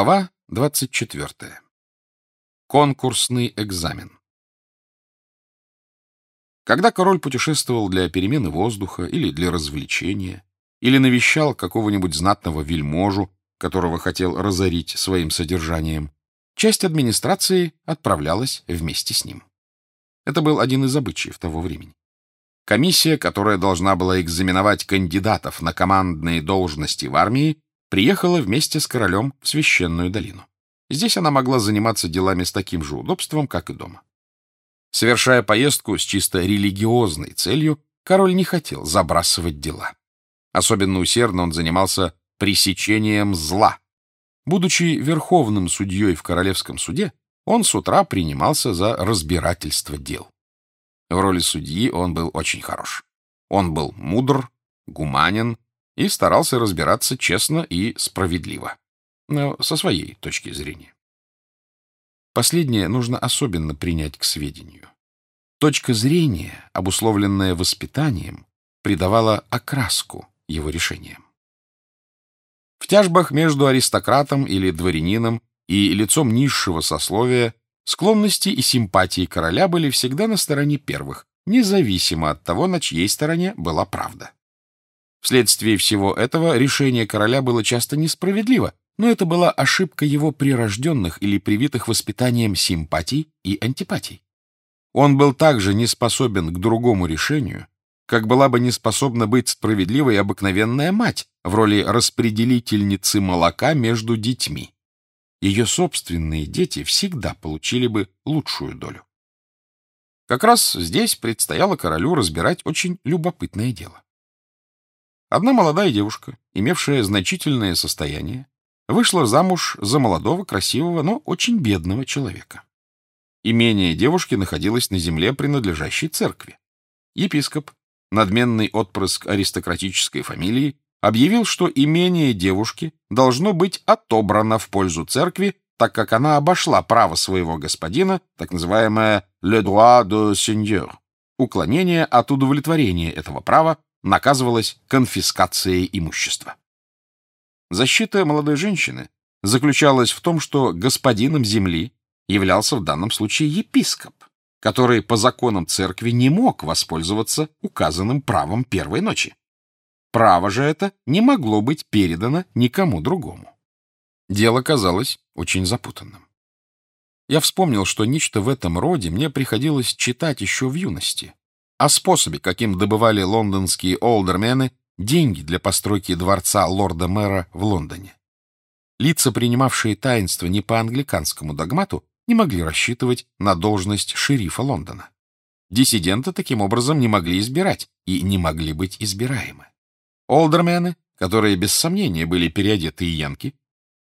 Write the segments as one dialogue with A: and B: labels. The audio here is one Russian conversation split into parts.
A: Глава 24. Конкурсный экзамен. Когда король путешествовал для перемены воздуха или для развлечения, или навещал какого-нибудь знатного вельможу, которого хотел разорить своим содержанием, часть администрации отправлялась вместе с ним. Это был один из обычаев того времени. Комиссия, которая должна была экзаменовать кандидатов на командные должности в армии, приехала вместе с королем в священную долину. Здесь она могла заниматься делами с таким же удобством, как и дома. Совершая поездку с чисто религиозной целью, король не хотел забрасывать дела. Особенно усердно он занимался пресечением зла. Будучи верховным судьей в королевском суде, он с утра принимался за разбирательство дел. В роли судьи он был очень хорош. Он был мудр, гуманен и старался разбираться честно и справедливо, но со своей точки зрения. Последнее нужно особенно принять к сведению. Точка зрения, обусловленная воспитанием, придавала окраску его решениям. В тяжбах между аристократом или дворянином и лицом низшего сословия склонности и симпатии короля были всегда на стороне первых, независимо от того, на чьей стороне была правда. Вследствие всего этого решение короля было часто несправедливо, но это была ошибка его прирожденных или привитых воспитанием симпатий и антипатий. Он был также не способен к другому решению, как была бы не способна быть справедливой обыкновенная мать в роли распределительницы молока между детьми. Ее собственные дети всегда получили бы лучшую долю. Как раз здесь предстояло королю разбирать очень любопытное дело. Одна молодая девушка, имевшая значительное состояние, вышла замуж за молодого, красивого, но очень бедного человека. Имение девушки находилось на земле, принадлежащей церкви. Епископ, надменный отпрыск аристократической фамилии, объявил, что имение девушки должно быть отобрано в пользу церкви, так как она обошла право своего господина, так называемое «le droit de seigneur» — уклонение от удовлетворения этого права наказывалась конфискацией имущества. Защита молодой женщины заключалась в том, что господином земли являлся в данном случае епископ, который по законам церкви не мог воспользоваться указанным правом первой ночи. Право же это не могло быть передано никому другому. Дело казалось очень запутанным. Я вспомнил, что нечто в этом роде мне приходилось читать еще в юности, о способе, каким добывали лондонские олдермены деньги для постройки дворца лорда-мэра в Лондоне. Лица, принимавшие таинство не по англиканскому догмату, не могли рассчитывать на должность шерифа Лондона. Диссиденты таким образом не могли избирать и не могли быть избираемы. Олдермены, которые без сомнения были переодетые янки,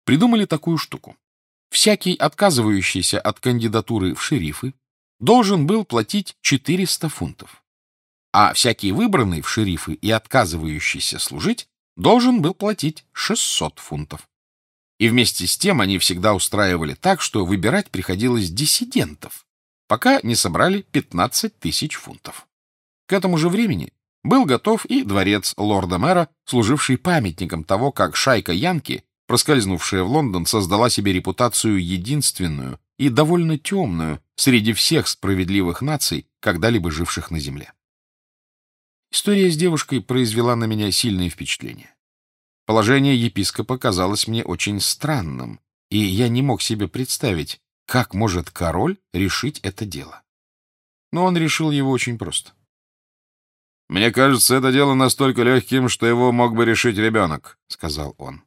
A: придумали такую штуку. Всякий, отказывающийся от кандидатуры в шерифы, должен был платить 400 фунтов а всякий выбранный в шерифы и отказывающийся служить должен был платить 600 фунтов. И вместе с тем они всегда устраивали так, что выбирать приходилось диссидентов, пока не собрали 15 тысяч фунтов. К этому же времени был готов и дворец лорда-мэра, служивший памятником того, как шайка Янки, проскользнувшая в Лондон, создала себе репутацию единственную и довольно темную среди всех справедливых наций, когда-либо живших на земле. История с девушкой произвела на меня сильное впечатление. Положение епископа казалось мне очень странным, и я не мог себе представить, как может король решить это дело. Но он решил его очень просто. «Мне кажется, это дело настолько легким, что его мог бы решить ребенок», — сказал он.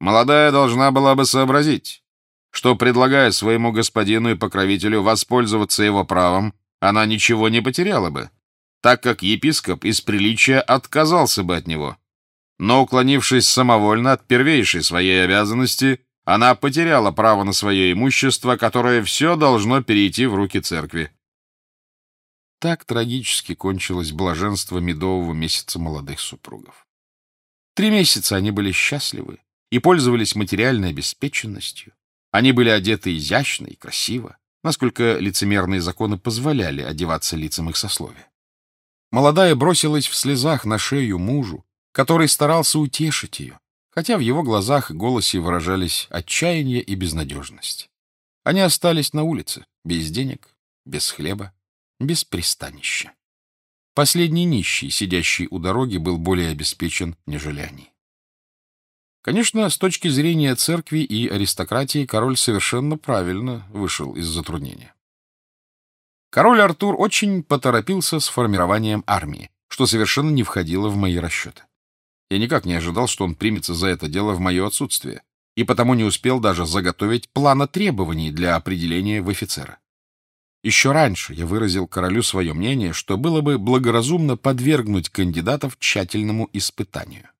A: «Молодая должна была бы сообразить, что, предлагая своему господину и покровителю воспользоваться его правом, она ничего не потеряла бы, так как епископ из приличия отказался бы от него. Но, уклонившись самовольно от первейшей своей обязанности, она потеряла право на свое имущество, которое все должно перейти в руки церкви. Так трагически кончилось блаженство медового месяца молодых супругов. Три месяца они были счастливы и пользовались материальной обеспеченностью. Они были одеты изящно и красиво, насколько лицемерные законы позволяли одеваться лицам их сословия. Молодая бросилась в слезах на шею мужу, который старался утешить ее, хотя в его глазах и голосе выражались отчаяние и безнадежность. Они остались на улице, без денег, без хлеба, без пристанища. Последний нищий, сидящий у дороги, был более обеспечен, нежели они. Конечно, с точки зрения церкви и аристократии король совершенно правильно вышел из затруднения. Король Артур очень поторопился с формированием армии, что совершенно не входило в мои расчеты. Я никак не ожидал, что он примется за это дело в мое отсутствие, и потому не успел даже заготовить плана требований для определения в офицера. Еще раньше я выразил королю свое мнение, что было бы благоразумно подвергнуть кандидатов тщательному испытанию.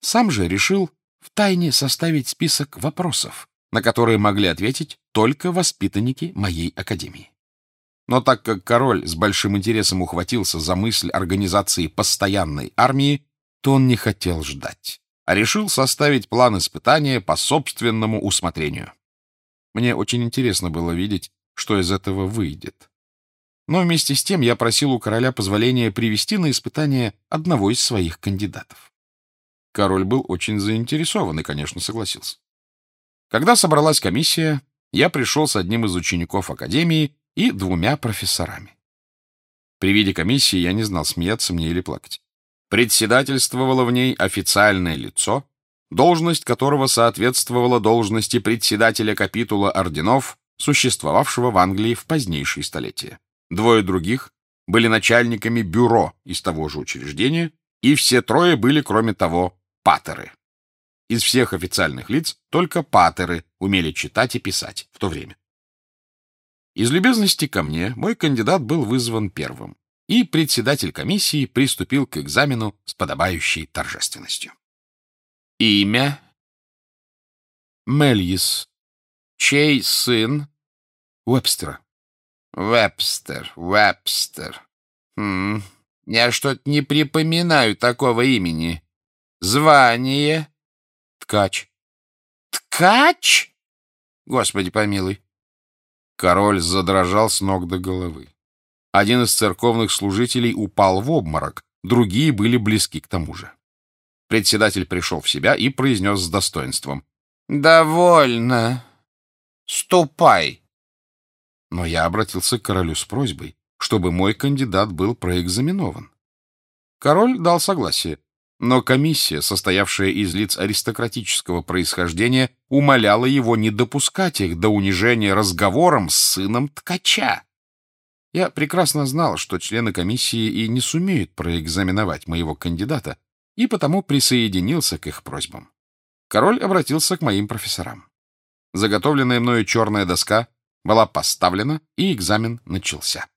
A: Сам же решил втайне составить список вопросов, на которые могли ответить только воспитанники моей академии. Но так как король с большим интересом ухватился за мысль организации постоянной армии, то он не хотел ждать, а решил составить план испытания по собственному усмотрению. Мне очень интересно было видеть, что из этого выйдет. Но вместе с тем я просил у короля позволения привести на испытание одного из своих кандидатов. Король был очень заинтересован и, конечно, согласился. Когда собралась комиссия, я пришел с одним из учеников академии и двумя профессорами. При виде комиссии я не знал, смеяться мне или плакать. Председательствовало в ней официальное лицо, должность которого соответствовала должности председателя капитула орденов, существовавшего в Англии в позднейшие столетия. Двое других были начальниками бюро из того же учреждения, и все трое были, кроме того, патеры. Из всех официальных лиц только патеры умели читать и писать в то время. Из любезности ко мне мой кандидат был вызван первым и председатель комиссии приступил к экзамену с подобающей торжественностью. Имя? Мельис. Чей сын? Уэбстера. Вебстер, Вебстер. Хм, я что-то не припоминаю такого имени. Звание? Ткач. Ткач? Господи помилуй. Король задрожал с ног до головы. Один из церковных служителей упал в обморок, другие были близки к тому же. Председатель пришел в себя и произнес с достоинством. — Довольно. Ступай. Но я обратился к королю с просьбой, чтобы мой кандидат был проэкзаменован. Король дал согласие, но комиссия, состоявшая из лиц аристократического происхождения, умоляла его не допускать их до унижения разговором с сыном ткача. Я прекрасно знал, что члены комиссии и не сумеют проэкзаменовать моего кандидата, и потому присоединился к их просьбам. Король обратился к моим профессорам. Заготовленная мною черная доска была поставлена, и экзамен начался.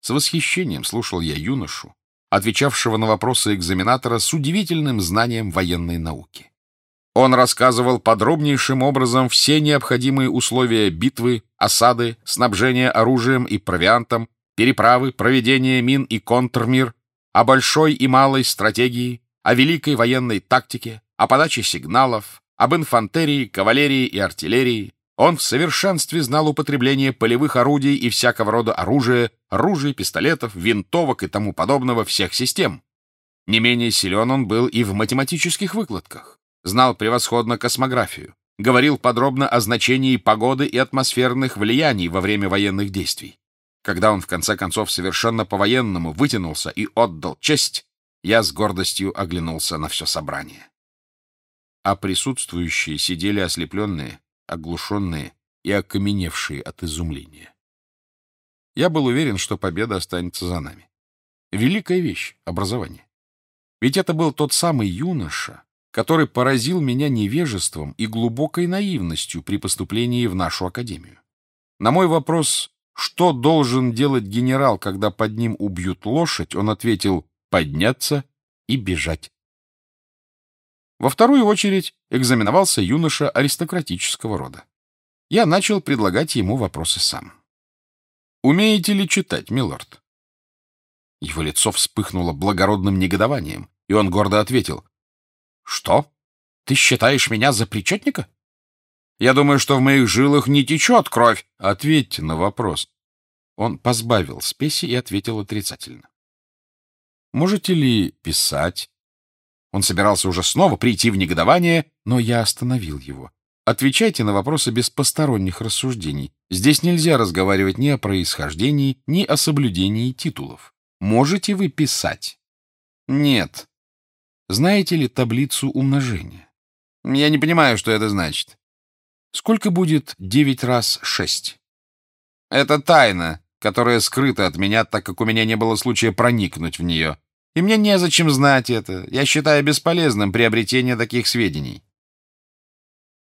A: С восхищением слушал я юношу, отвечавшего на вопросы экзаменатора с удивительным знанием военной науки. Он рассказывал подробнейшим образом все необходимые условия битвы, осады, снабжения оружием и провиантом, переправы, проведения мин и контрмир, о большой и малой стратегии, о великой военной тактике, о подаче сигналов, об инфантерии, кавалерии и артиллерии. Он в совершенстве знал употребление полевых орудий и всякого рода оружия, ружей, пистолетов, винтовок и тому подобного всех систем. Не менее силен он был и в математических выкладках знал превосходно космографию, говорил подробно о значении погоды и атмосферных влияний во время военных действий. Когда он, в конце концов, совершенно по-военному вытянулся и отдал честь, я с гордостью оглянулся на все собрание. А присутствующие сидели ослепленные, оглушенные и окаменевшие от изумления. Я был уверен, что победа останется за нами. Великая вещь — образование. Ведь это был тот самый юноша, который поразил меня невежеством и глубокой наивностью при поступлении в нашу академию. На мой вопрос, что должен делать генерал, когда под ним убьют лошадь, он ответил «подняться и бежать». Во вторую очередь экзаменовался юноша аристократического рода. Я начал предлагать ему вопросы сам. «Умеете ли читать, милорд?» Его лицо вспыхнуло благородным негодованием, и он гордо ответил что? Ты считаешь меня за причетника? Я думаю, что в моих жилах не течет кровь. Ответьте на вопрос. Он позбавил спеси и ответил отрицательно. Можете ли писать? Он собирался уже снова прийти в негодование, но я остановил его. Отвечайте на вопросы без посторонних рассуждений. Здесь нельзя разговаривать ни о происхождении, ни о соблюдении титулов. Можете вы писать? Нет. Знаете ли таблицу умножения? Я не понимаю, что это значит. Сколько будет 9 раз 6? Это тайна, которая скрыта от меня, так как у меня не было случая проникнуть в нее. И мне незачем знать это. Я считаю бесполезным приобретение таких сведений.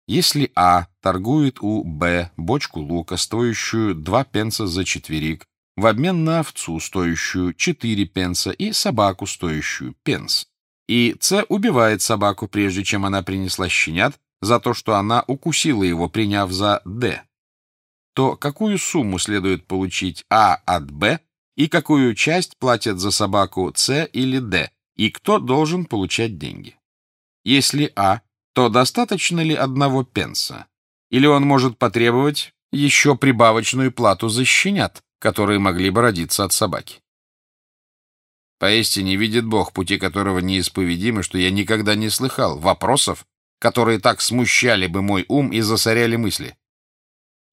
A: Если А торгует у Б бочку лука, стоящую 2 пенса за четверик, в обмен на овцу, стоящую 4 пенса, и собаку, стоящую пенс, и С убивает собаку, прежде чем она принесла щенят, за то, что она укусила его, приняв за Д, то какую сумму следует получить А от Б и какую часть платят за собаку С или Д, и кто должен получать деньги? Если А то достаточно ли одного пенса? Или он может потребовать еще прибавочную плату за щенят, которые могли бы родиться от собаки? Поистине видит Бог, пути которого неисповедимы, что я никогда не слыхал вопросов, которые так смущали бы мой ум и засоряли мысли.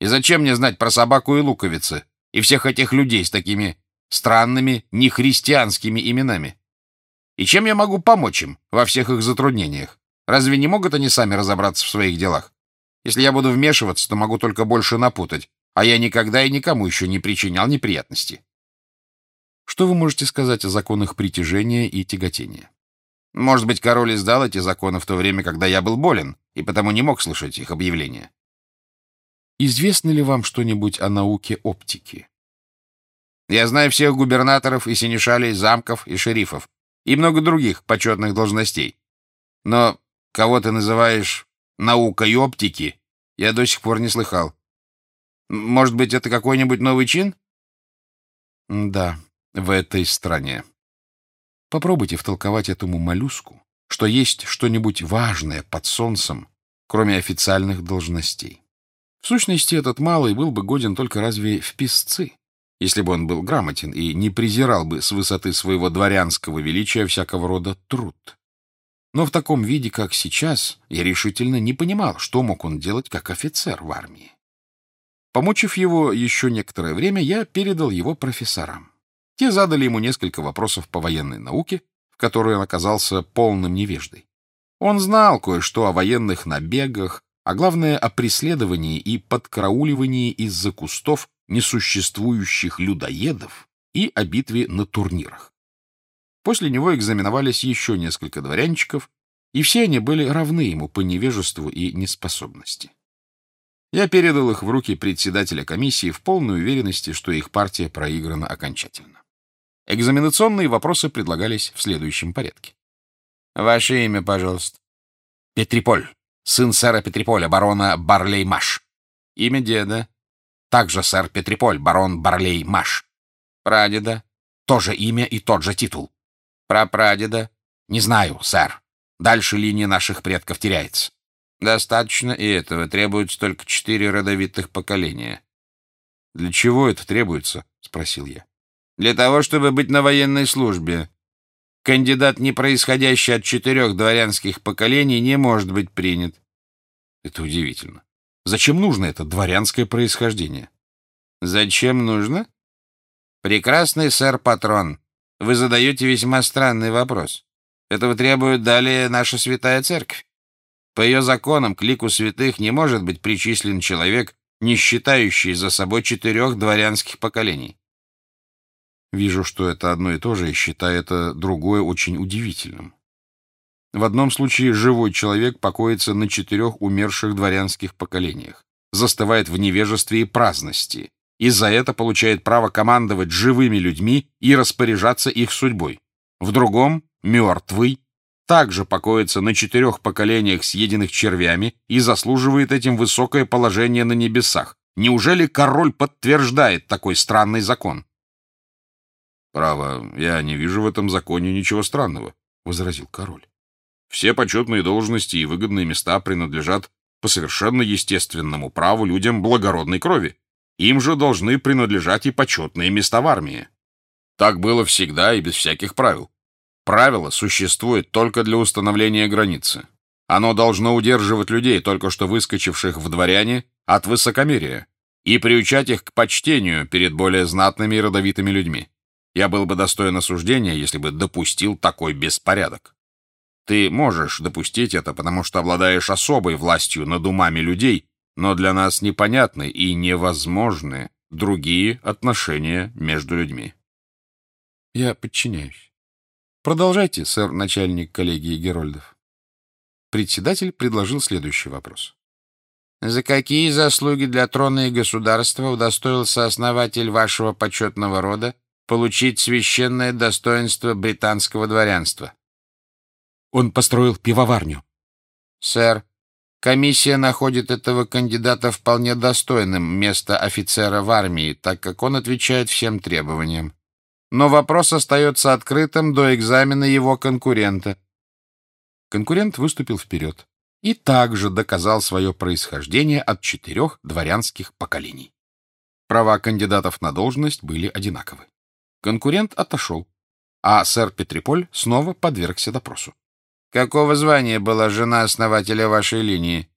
A: И зачем мне знать про собаку и луковицы, и всех этих людей с такими странными, нехристианскими именами? И чем я могу помочь им во всех их затруднениях? Разве не могут они сами разобраться в своих делах? Если я буду вмешиваться, то могу только больше напутать, а я никогда и никому еще не причинял неприятности. Что вы можете сказать о законах притяжения и тяготения? Может быть, король издал эти законы в то время, когда я был болен, и потому не мог слышать их объявления. Известно ли вам что-нибудь о науке оптики? Я знаю всех губернаторов и синешалей, замков и шерифов, и много других почетных должностей. Но кого ты называешь наукой оптики, я до сих пор не слыхал. Может быть, это какой-нибудь новый чин? Да, в этой стране. Попробуйте втолковать этому моллюску, что есть что-нибудь важное под солнцем, кроме официальных должностей. В сущности, этот малый был бы годен только разве в писцы, если бы он был грамотен и не презирал бы с высоты своего дворянского величия всякого рода труд. Но в таком виде, как сейчас, я решительно не понимал, что мог он делать как офицер в армии. Помучив его еще некоторое время, я передал его профессорам. Те задали ему несколько вопросов по военной науке, в которой он оказался полным невеждой. Он знал кое-что о военных набегах, а главное о преследовании и подкрауливании из-за кустов несуществующих людоедов и о битве на турнирах. После него экзаменовались еще несколько дворянчиков, и все они были равны ему по невежеству и неспособности. Я передал их в руки председателя комиссии в полной уверенности, что их партия проиграна окончательно. Экзаменационные вопросы предлагались в следующем порядке. «Ваше имя, пожалуйста». «Петриполь, сын сэра Петриполя, барона Барлей-Маш». «Имя деда». «Также сэр Петриполь, барон Барлей-Маш». «Прадеда». «Тоже имя и тот же титул». Прапрадеда? Не знаю, сэр. Дальше линия наших предков теряется. Достаточно и этого. Требуется только четыре родовитых поколения. Для чего это требуется? Спросил я. Для того, чтобы быть на военной службе. Кандидат, не происходящий от четырех дворянских поколений, не может быть принят. Это удивительно. Зачем нужно это дворянское происхождение? Зачем нужно? Прекрасный сэр-патрон, вы задаете весьма странный вопрос. Этого требует далее наша святая церковь. По ее законам к лику святых не может быть причислен человек, не считающий за собой четырех дворянских поколений. Вижу, что это одно и то же, и считаю это другое очень удивительным. В одном случае живой человек покоится на четырех умерших дворянских поколениях, застывает в невежестве и праздности, и за это получает право командовать живыми людьми и распоряжаться их судьбой. В другом — мертвый, также покоится на четырех поколениях съеденных червями и заслуживает этим высокое положение на небесах. Неужели король подтверждает такой странный закон? «Право, я не вижу в этом законе ничего странного», — возразил король. «Все почетные должности и выгодные места принадлежат по совершенно естественному праву людям благородной крови. Им же должны принадлежать и почетные места в армии. Так было всегда и без всяких правил. Правило существует только для установления границы. Оно должно удерживать людей, только что выскочивших в дворяне, от высокомерия и приучать их к почтению перед более знатными и родовитыми людьми. Я был бы достоин осуждения, если бы допустил такой беспорядок. Ты можешь допустить это, потому что обладаешь особой властью над умами людей, но для нас непонятны и невозможны другие отношения между людьми. Я подчиняюсь. Продолжайте, сэр начальник коллегии Герольдов. Председатель предложил следующий вопрос.
B: За какие заслуги для трона и государства удостоился основатель вашего почетного рода получить священное достоинство британского дворянства?
A: Он построил пивоварню.
B: Сэр, комиссия находит этого кандидата вполне достойным места офицера в армии, так как он отвечает всем требованиям. Но вопрос остается открытым до экзамена его конкурента. Конкурент выступил вперед и также доказал свое происхождение от четырех дворянских поколений. Права кандидатов на должность были одинаковы. Конкурент отошел, а сэр Петриполь снова подвергся допросу. «Какого звания была жена основателя вашей линии?»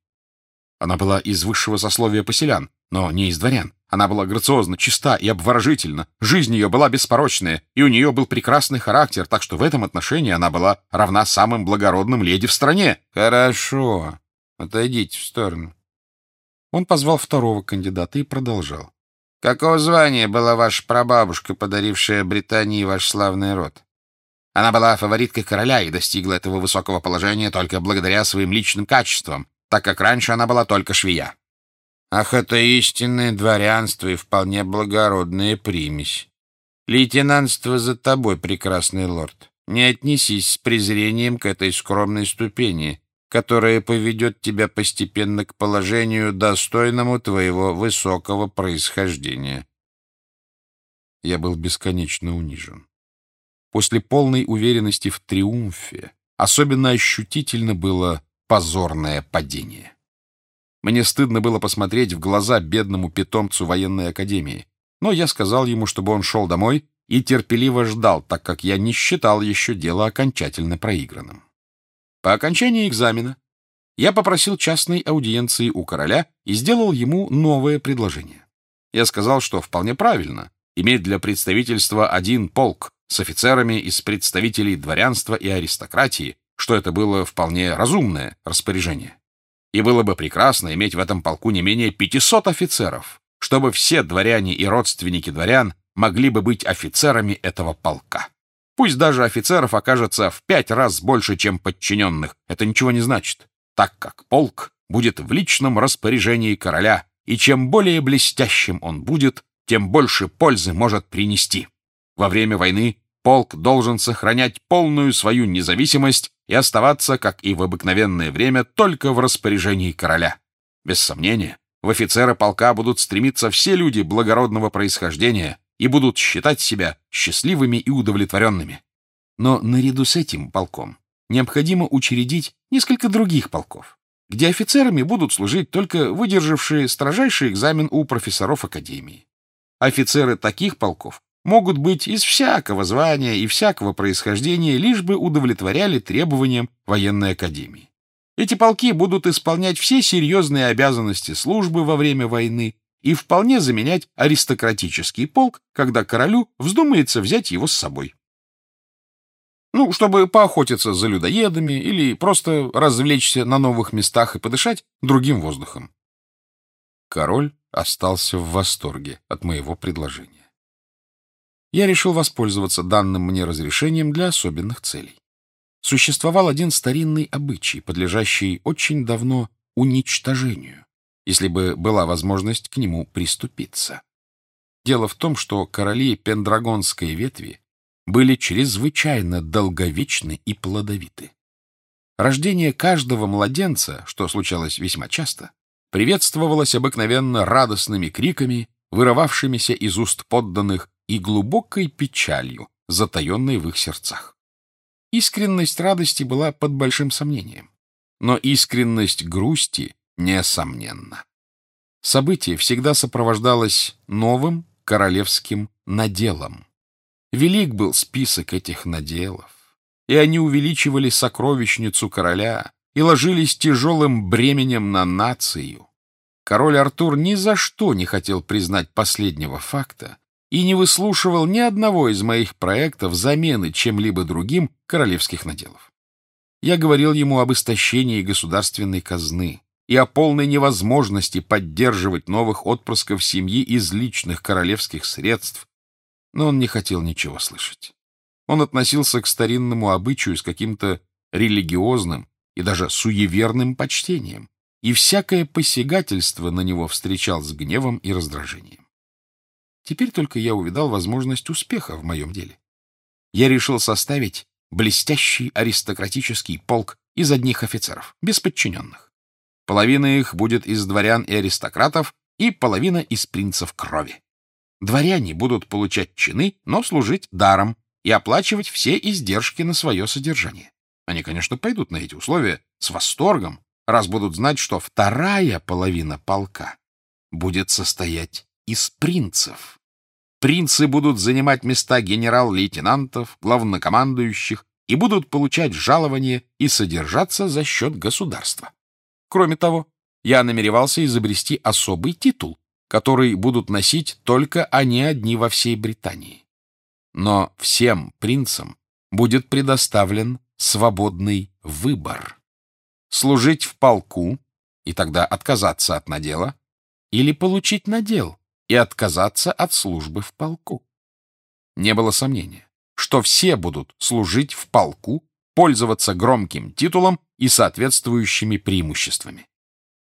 B: Она была из высшего сословия поселян, но не из дворян. Она была грациозна, чиста и обворожительна. Жизнь ее была беспорочная, и у нее был прекрасный характер, так что в этом отношении она была равна самым благородным леди в стране. Хорошо. Отойдите в сторону. Он позвал второго кандидата и продолжал. Какого звания была ваша прабабушка, подарившая Британии ваш славный род? Она была фавориткой короля и достигла этого высокого положения только благодаря своим личным качествам, так как раньше она была только швея. Ах, это истинное дворянство и вполне благородная примесь. Лейтенантство за тобой, прекрасный лорд. Не отнесись с презрением к этой скромной ступени, которая поведет тебя постепенно к положению, достойному твоего высокого происхождения. Я был бесконечно унижен. После полной уверенности в триумфе особенно ощутительно было позорное падение. Мне стыдно было посмотреть в глаза бедному питомцу военной академии, но я сказал ему, чтобы он шел домой и терпеливо ждал, так как я не считал еще дело окончательно проигранным. По окончании экзамена я попросил частной аудиенции у короля и сделал ему новое предложение. Я сказал, что вполне правильно иметь для представительства один полк с офицерами из представителей дворянства и аристократии, что это было вполне разумное распоряжение. И было бы прекрасно иметь в этом полку не менее 500 офицеров, чтобы все дворяне и родственники дворян могли бы быть офицерами этого полка. Пусть даже офицеров окажется в пять раз больше, чем подчиненных, это ничего не значит, так как полк будет в личном распоряжении короля, и чем более блестящим он будет, тем больше пользы может принести. Во время войны полк должен сохранять полную свою независимость и оставаться, как и в обыкновенное время, только в распоряжении короля. Без сомнения, в офицеры полка будут стремиться все люди благородного происхождения и будут считать себя счастливыми и удовлетворенными. Но наряду с этим полком необходимо учредить несколько других полков, где офицерами будут служить только выдержавшие строжайший экзамен у профессоров академии. Офицеры таких полков могут быть из всякого звания и всякого происхождения, лишь бы удовлетворяли требованиям военной академии. Эти полки будут исполнять все серьезные обязанности службы во время войны и вполне заменять аристократический полк, когда королю вздумается взять его с собой. Ну, чтобы поохотиться за людоедами или просто развлечься на новых местах и подышать другим воздухом. Король остался в восторге от моего предложения я решил воспользоваться данным мне разрешением для особенных целей. Существовал один старинный обычай, подлежащий очень давно уничтожению, если бы была возможность к нему приступиться. Дело в том, что короли пендрагонской ветви были чрезвычайно долговечны и плодовиты. Рождение каждого младенца, что случалось весьма часто, приветствовалось обыкновенно радостными криками, вырывавшимися из уст подданных и глубокой печалью, затаенной в их сердцах. Искренность радости была под большим сомнением, но искренность грусти несомненна. Событие всегда сопровождалось новым королевским наделом. Велик был список этих наделов.
A: и они увеличивали сокровищницу короля и ложились тяжелым бременем на нацию. Король Артур ни за что не хотел признать последнего факта и не выслушивал ни одного из моих проектов замены чем-либо другим королевских наделов. Я говорил ему об истощении государственной казны и о полной невозможности поддерживать новых отпрысков семьи из личных королевских средств, но он не хотел ничего слышать. Он относился к старинному обычаю с каким-то религиозным и даже суеверным почтением, и всякое посягательство на него встречал с гневом и раздражением. Теперь только я увидал возможность успеха в моем деле. Я решил составить блестящий аристократический полк из одних офицеров, без подчиненных. Половина их будет из дворян и аристократов, и половина из принцев крови. Дворяне будут получать чины, но служить даром и оплачивать все издержки на свое содержание. Они, конечно, пойдут на эти условия с восторгом, раз будут знать, что вторая половина полка будет состоять из принцев. Принцы будут занимать места генерал-лейтенантов, главнокомандующих и будут получать жалование и содержаться за счет государства. Кроме того, я намеревался изобрести особый титул, который будут носить только они одни во всей Британии. Но всем принцам будет предоставлен свободный выбор. Служить в полку и тогда отказаться от надела или получить надел и отказаться от службы в полку. Не было сомнения, что все будут служить в полку, пользоваться громким титулом и соответствующими преимуществами.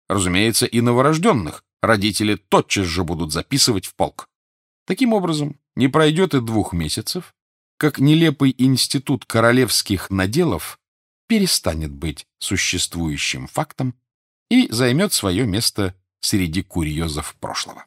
A: Разумеется, и новорожденных родители тотчас же будут записывать в полк. Таким образом, не пройдет и двух месяцев, как нелепый институт королевских наделов перестанет быть существующим фактом и займет свое место среди курьезов прошлого.